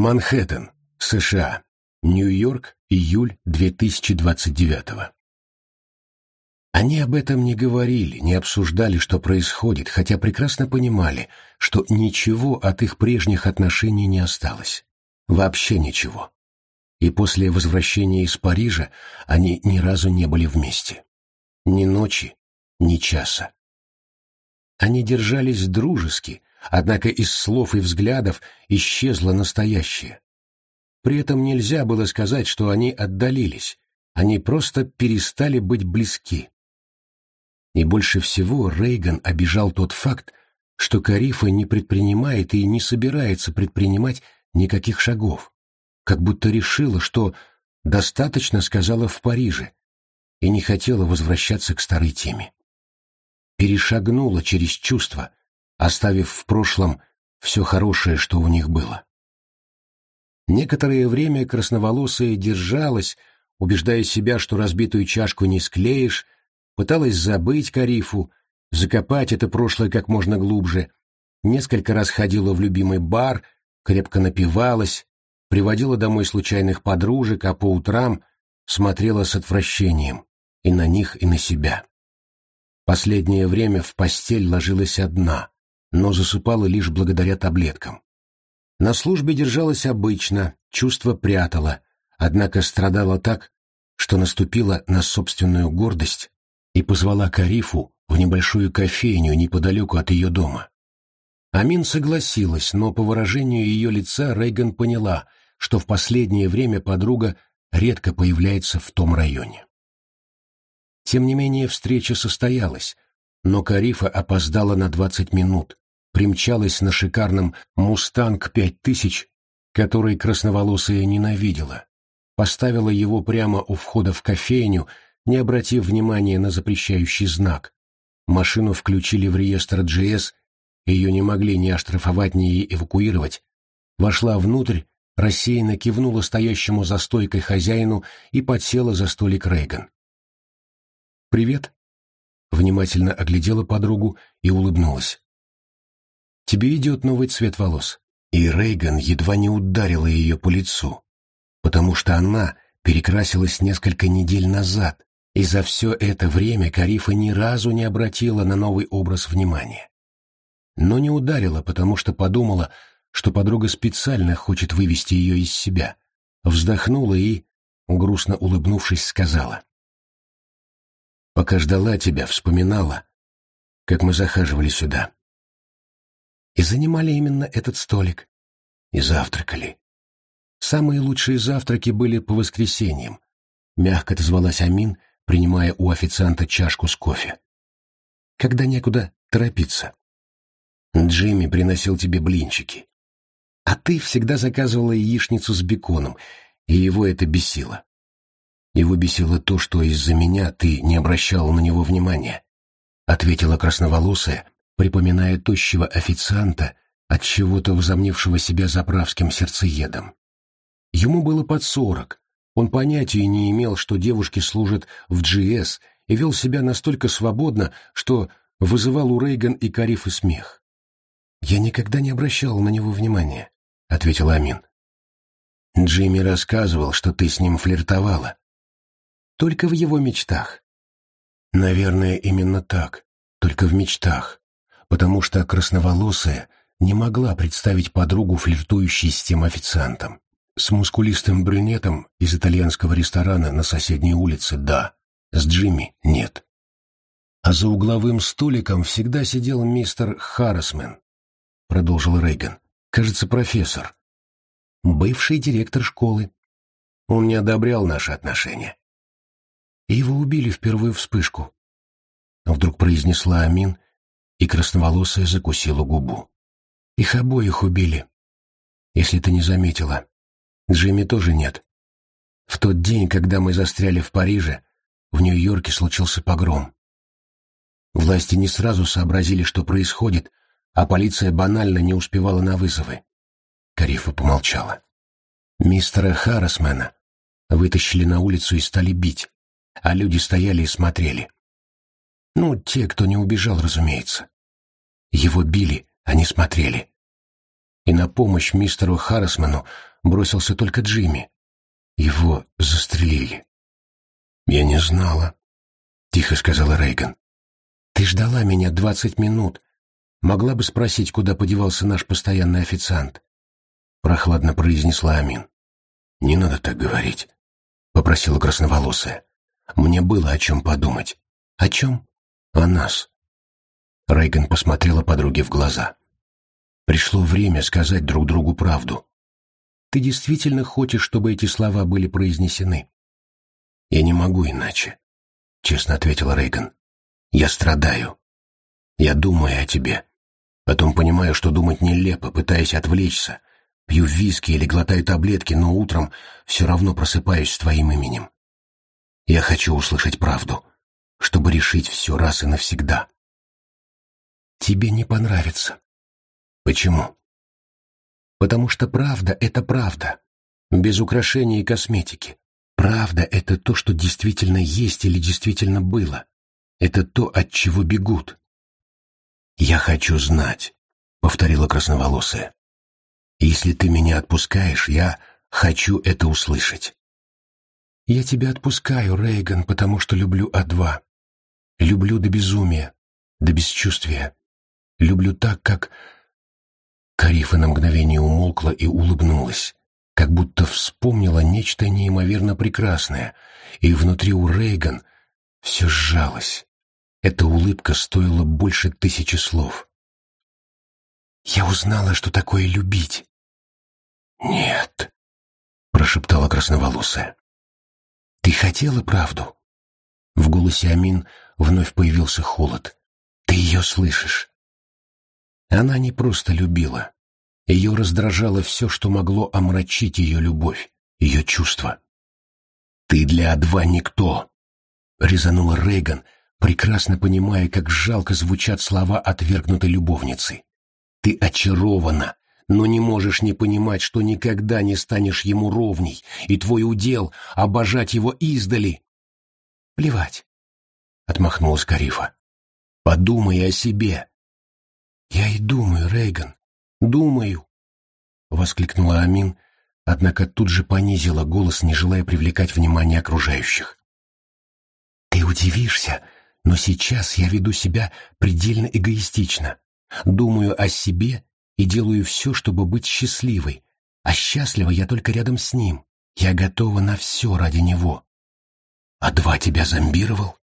Манхэттен, США. Нью-Йорк, июль 2029 Они об этом не говорили, не обсуждали, что происходит, хотя прекрасно понимали, что ничего от их прежних отношений не осталось. Вообще ничего. И после возвращения из Парижа они ни разу не были вместе. Ни ночи, ни часа. Они держались дружески, однако из слов и взглядов исчезло настоящее. При этом нельзя было сказать, что они отдалились, они просто перестали быть близки. И больше всего Рейган обижал тот факт, что Карифа не предпринимает и не собирается предпринимать никаких шагов, как будто решила, что достаточно сказала в Париже и не хотела возвращаться к старой теме. Перешагнула через чувства, оставив в прошлом все хорошее, что у них было. Некоторое время красноволосая держалась, убеждая себя, что разбитую чашку не склеишь, пыталась забыть Карифу, закопать это прошлое как можно глубже, несколько раз ходила в любимый бар, крепко напивалась, приводила домой случайных подружек, а по утрам смотрела с отвращением и на них, и на себя. Последнее время в постель ложилась одна, но засыпала лишь благодаря таблеткам. На службе держалась обычно, чувство прятала, однако страдала так, что наступила на собственную гордость и позвала Карифу в небольшую кофейню неподалеку от ее дома. Амин согласилась, но по выражению ее лица Рейган поняла, что в последнее время подруга редко появляется в том районе. Тем не менее встреча состоялась, но Карифа опоздала на двадцать минут, примчалась на шикарном «Мустанг-5000», который красноволосая ненавидела, поставила его прямо у входа в кофейню, не обратив внимания на запрещающий знак. Машину включили в реестр GS, ее не могли ни оштрафовать, ни эвакуировать. Вошла внутрь, рассеянно кивнула стоящему за стойкой хозяину и подсела за столик Рейган. «Привет», — внимательно оглядела подругу и улыбнулась. Тебе идет новый цвет волос. И Рейган едва не ударила ее по лицу, потому что она перекрасилась несколько недель назад, и за все это время Карифа ни разу не обратила на новый образ внимания. Но не ударила, потому что подумала, что подруга специально хочет вывести ее из себя. Вздохнула и, грустно улыбнувшись, сказала. «Пока ждала тебя, вспоминала, как мы захаживали сюда и занимали именно этот столик. И завтракали. Самые лучшие завтраки были по воскресеньям. Мягко отозвалась Амин, принимая у официанта чашку с кофе. Когда некуда торопиться. Джимми приносил тебе блинчики. А ты всегда заказывала яичницу с беконом, и его это бесило. Его бесило то, что из-за меня ты не обращала на него внимания, — ответила красноволосая, припоминая тощего официанта, от чего-то возомнившего себя заправским сердцеедом. Ему было под сорок, он понятия не имел, что девушки служат в GS, и вел себя настолько свободно, что вызывал у Рейган и Карифы смех. «Я никогда не обращал на него внимания», — ответил Амин. «Джимми рассказывал, что ты с ним флиртовала». «Только в его мечтах». «Наверное, именно так, только в мечтах потому что красноволосая не могла представить подругу, флиртующей с тем официантом. С мускулистым брюнетом из итальянского ресторана на соседней улице – да, с Джимми – нет. А за угловым столиком всегда сидел мистер Харрисмен, продолжил Рейган. Кажется, профессор. Бывший директор школы. Он не одобрял наши отношения. Его убили в первую вспышку. Вдруг произнесла Амин – и красноволосая закусила губу. Их обоих убили. Если ты не заметила. Джимми тоже нет. В тот день, когда мы застряли в Париже, в Нью-Йорке случился погром. Власти не сразу сообразили, что происходит, а полиция банально не успевала на вызовы. Карифа помолчала. Мистера Харрисмена вытащили на улицу и стали бить, а люди стояли и смотрели. Ну, те, кто не убежал, разумеется. Его били, они смотрели. и на помощь мистеру Харрисману бросился только Джимми. Его застрелили. «Я не знала», — тихо сказала Рейган. «Ты ждала меня двадцать минут. Могла бы спросить, куда подевался наш постоянный официант?» Прохладно произнесла Амин. «Не надо так говорить», — попросила красноволосая. «Мне было о чем подумать». «О чем?» «О нас». Рейган посмотрела подруге в глаза. «Пришло время сказать друг другу правду. Ты действительно хочешь, чтобы эти слова были произнесены?» «Я не могу иначе», — честно ответила Рейган. «Я страдаю. Я думаю о тебе. Потом понимаю, что думать нелепо, пытаясь отвлечься. Пью виски или глотаю таблетки, но утром все равно просыпаюсь с твоим именем. Я хочу услышать правду, чтобы решить все раз и навсегда. Тебе не понравится. Почему? Потому что правда — это правда, без украшений и косметики. Правда — это то, что действительно есть или действительно было. Это то, от чего бегут. «Я хочу знать», — повторила красноволосая. «Если ты меня отпускаешь, я хочу это услышать». «Я тебя отпускаю, Рейган, потому что люблю А2. Люблю до безумия, до бесчувствия. Люблю так, как...» Карифа на мгновение умолкла и улыбнулась как будто вспомнила нечто неимоверно прекрасное, и внутри у Рейган все сжалось. Эта улыбка стоила больше тысячи слов. «Я узнала, что такое любить». «Нет», — прошептала красноволосая. «Ты хотела правду?» В голосе Амин вновь появился холод. «Ты ее слышишь?» Она не просто любила. Ее раздражало все, что могло омрачить ее любовь, ее чувства. «Ты для А2 никто!» — резанула Рейган, прекрасно понимая, как жалко звучат слова отвергнутой любовницы. «Ты очарована, но не можешь не понимать, что никогда не станешь ему ровней, и твой удел — обожать его издали». «Плевать», — отмахнулась Карифа. «Подумай о себе». «Я и думаю, Рейган. «Думаю», — воскликнула Амин, однако тут же понизила голос, не желая привлекать внимание окружающих. «Ты удивишься, но сейчас я веду себя предельно эгоистично. Думаю о себе и делаю все, чтобы быть счастливой, а счастлива я только рядом с ним. Я готова на все ради него. А два тебя зомбировал?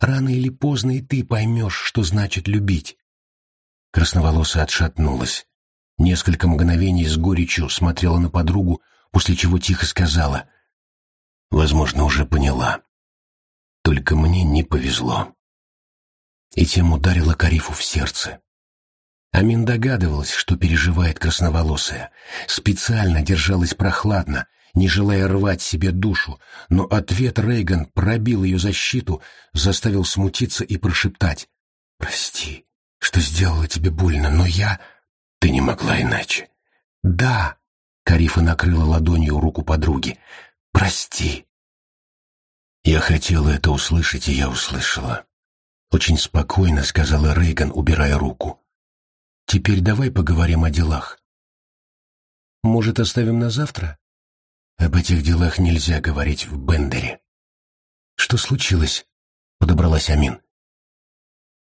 Рано или поздно и ты поймешь, что значит любить. Красноволосая отшатнулась. Несколько мгновений с горечью смотрела на подругу, после чего тихо сказала. «Возможно, уже поняла. Только мне не повезло». И тем ударила Карифу в сердце. Амин догадывалась, что переживает красноволосая. Специально держалась прохладно, не желая рвать себе душу, но ответ Рейган пробил ее защиту, заставил смутиться и прошептать. «Прости, что сделала тебе больно, но я... Ты не могла иначе. Да, Карифа накрыла ладонью руку подруги. Прости. Я хотела это услышать, и я услышала. Очень спокойно сказала Рейган, убирая руку. Теперь давай поговорим о делах. Может, оставим на завтра? Об этих делах нельзя говорить в Бендере. Что случилось? Подобралась Амин.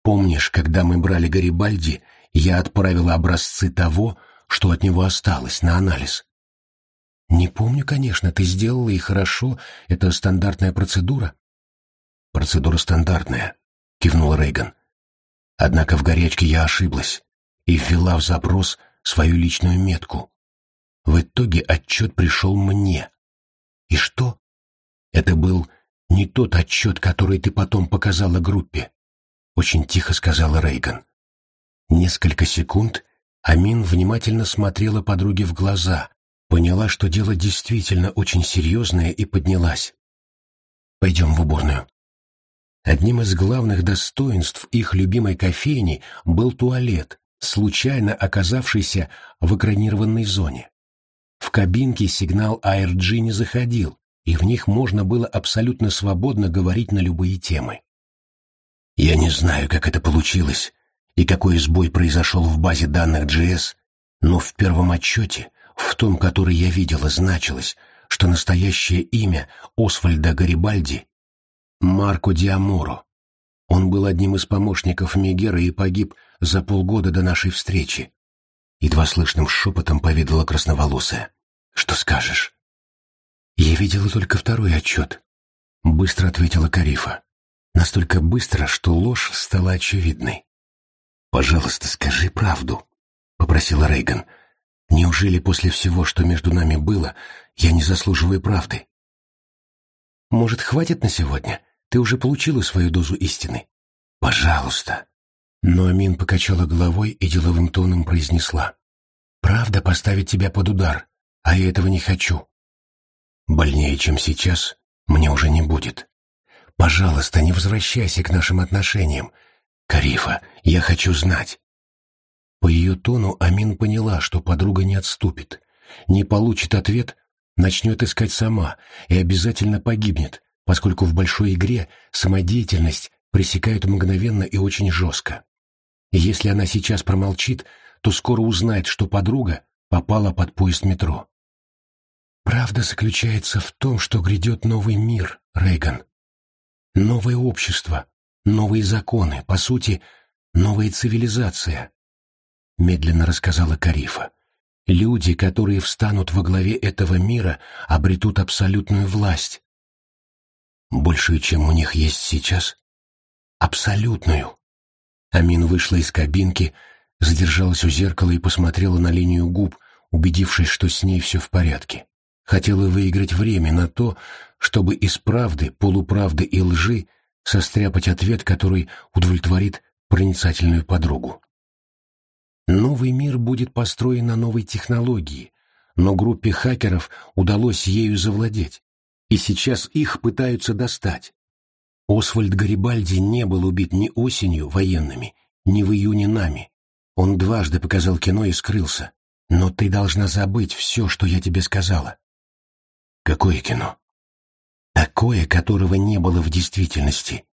Помнишь, когда мы брали Гарибальди, я отправила образцы того, что от него осталось, на анализ? Не помню, конечно, ты сделала и хорошо, это стандартная процедура. Процедура стандартная, кивнула Рейган. Однако в горячке я ошиблась и ввела в запрос свою личную метку. В итоге отчет пришел мне. И что? Это был не тот отчет, который ты потом показала группе очень тихо сказала Рейган. Несколько секунд Амин внимательно смотрела подруге в глаза, поняла, что дело действительно очень серьезное и поднялась. «Пойдем в уборную». Одним из главных достоинств их любимой кофейни был туалет, случайно оказавшийся в экранированной зоне. В кабинке сигнал ARG не заходил, и в них можно было абсолютно свободно говорить на любые темы. Я не знаю, как это получилось и какой сбой произошел в базе данных GS, Но в первом отчете, в том, который я видела, значилось, что настоящее имя Освальда Гарибальди — Марко Диаморо. Он был одним из помощников Мегера и погиб за полгода до нашей встречи. Едва слышным шепотом поведала красноволосая. «Что скажешь?» «Я видела только второй отчет», — быстро ответила Карифа. Настолько быстро, что ложь стала очевидной. «Пожалуйста, скажи правду», — попросила Рейган. «Неужели после всего, что между нами было, я не заслуживаю правды?» «Может, хватит на сегодня? Ты уже получила свою дозу истины?» «Пожалуйста». Но Амин покачала головой и деловым тоном произнесла. «Правда поставит тебя под удар, а я этого не хочу. Больнее, чем сейчас, мне уже не будет. Пожалуйста, не возвращайся к нашим отношениям. Карифа, я хочу знать». По ее тону Амин поняла, что подруга не отступит. Не получит ответ, начнет искать сама и обязательно погибнет, поскольку в большой игре самодеятельность пресекают мгновенно и очень жестко. Если она сейчас промолчит, то скоро узнает, что подруга попала под поезд метро. Правда заключается в том, что грядет новый мир, Рейган. Новое общество, новые законы, по сути, новая цивилизация, медленно рассказала Карифа. Люди, которые встанут во главе этого мира, обретут абсолютную власть. Большую, чем у них есть сейчас? Абсолютную. Амин вышла из кабинки, задержалась у зеркала и посмотрела на линию губ, убедившись, что с ней все в порядке. Хотела выиграть время на то, чтобы из правды, полуправды и лжи состряпать ответ, который удовлетворит проницательную подругу. Новый мир будет построен на новой технологии, но группе хакеров удалось ею завладеть, и сейчас их пытаются достать. Освальд Гарибальди не был убит ни осенью военными, ни в июне нами. Он дважды показал кино и скрылся. Но ты должна забыть все, что я тебе сказала. Какое кино? Такое, которого не было в действительности.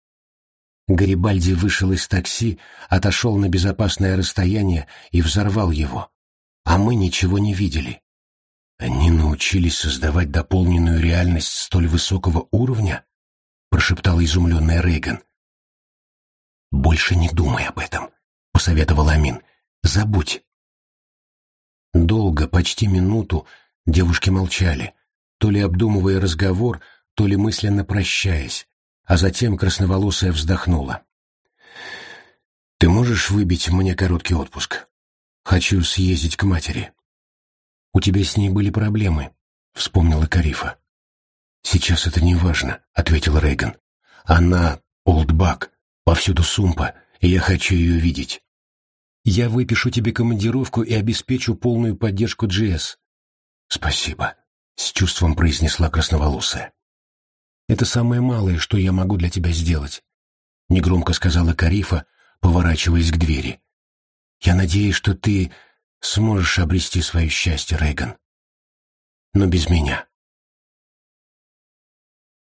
Гарибальди вышел из такси, отошел на безопасное расстояние и взорвал его. А мы ничего не видели. Они научились создавать дополненную реальность столь высокого уровня? Прошептала изумленная Рейган. «Больше не думай об этом», — посоветовал Амин. «Забудь». Долго, почти минуту, девушки молчали, то ли обдумывая разговор, то ли мысленно прощаясь, а затем красноволосая вздохнула. «Ты можешь выбить мне короткий отпуск? Хочу съездить к матери». «У тебя с ней были проблемы», — вспомнила Карифа. «Сейчас это не важно», — ответил Рейган. «Она олдбак, повсюду сумпа, и я хочу ее видеть». «Я выпишу тебе командировку и обеспечу полную поддержку GS». «Спасибо», — с чувством произнесла красноволосая. Это самое малое, что я могу для тебя сделать», — негромко сказала Карифа, поворачиваясь к двери. «Я надеюсь, что ты сможешь обрести свое счастье, Рейган. Но без меня».